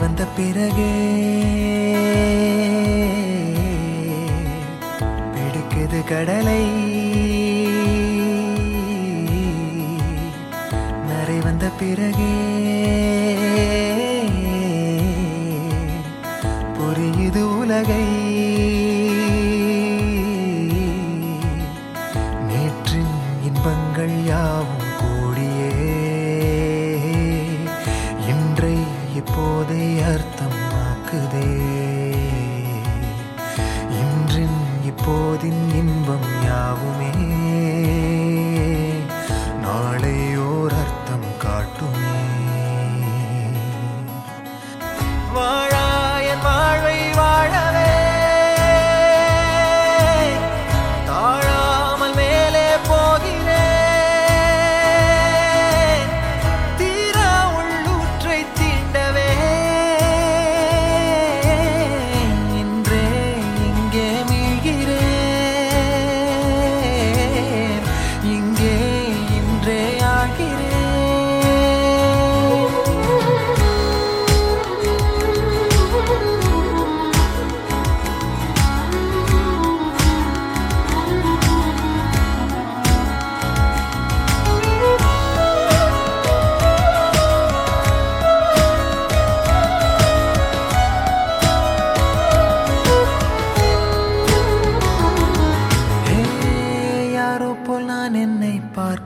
வந்த பிறகே பிடிக்குது கடலை. நரை வந்த பிறகே புரியுது உலகை. இப்போதை அர்த்தமாக்குதே. இன்றின் இப்போதின் இன்பம் யாவுமே. நாளை ஓர் அர்த்தம் காட்டுமே.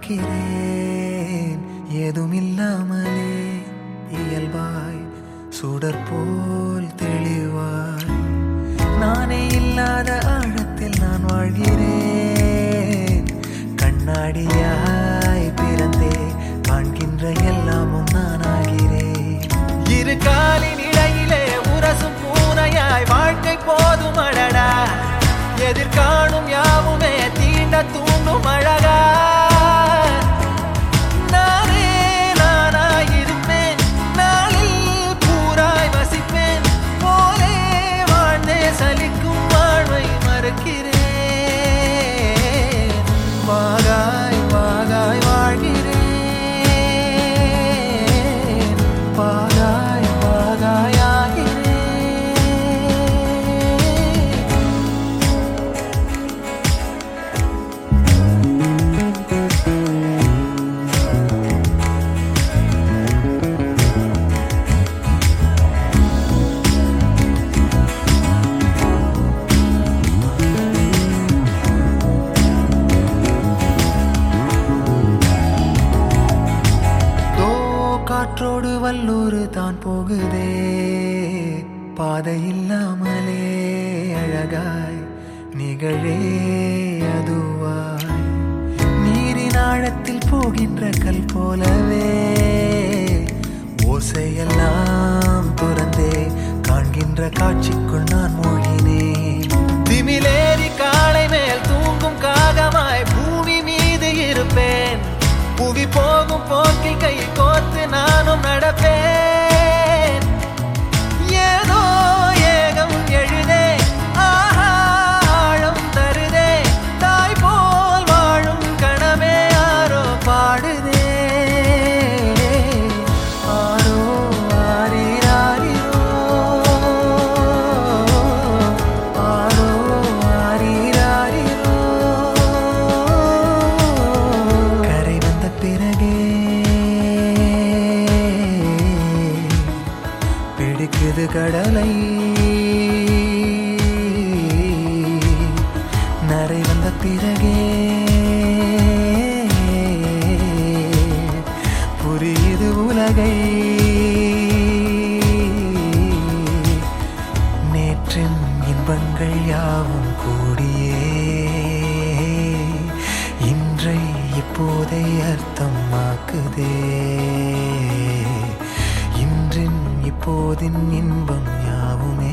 பார்க்கிறேன். ஏதுமில்லாமலே இயல்பாய் சுடர் போல் தெளிவாய். நானே இல்லாத ஆழத்தில் நான் வாழ்கிறேன். கண்ணாடிய போகுதே. பாதை இல்லாமலே அழகாய் நிகழே அதுவாய். நீரின் ஆழத்தில் போகின்ற கல் போலவே ஓசையெல்லாம் துறந்தே காண்கின்ற காட்சிக்குள் வெடிக்குது கடலை. நரை வந்த பிறகே. புரியுது உலகை. நேற்றின் இன்பங்கள் யாவும் கூடியே. இன்றை இப்போதை அர்த்தமாக்குதே. இன்றின் இப்போதின் இன்பம் யாவுமே.